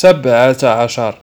سبعة عشر.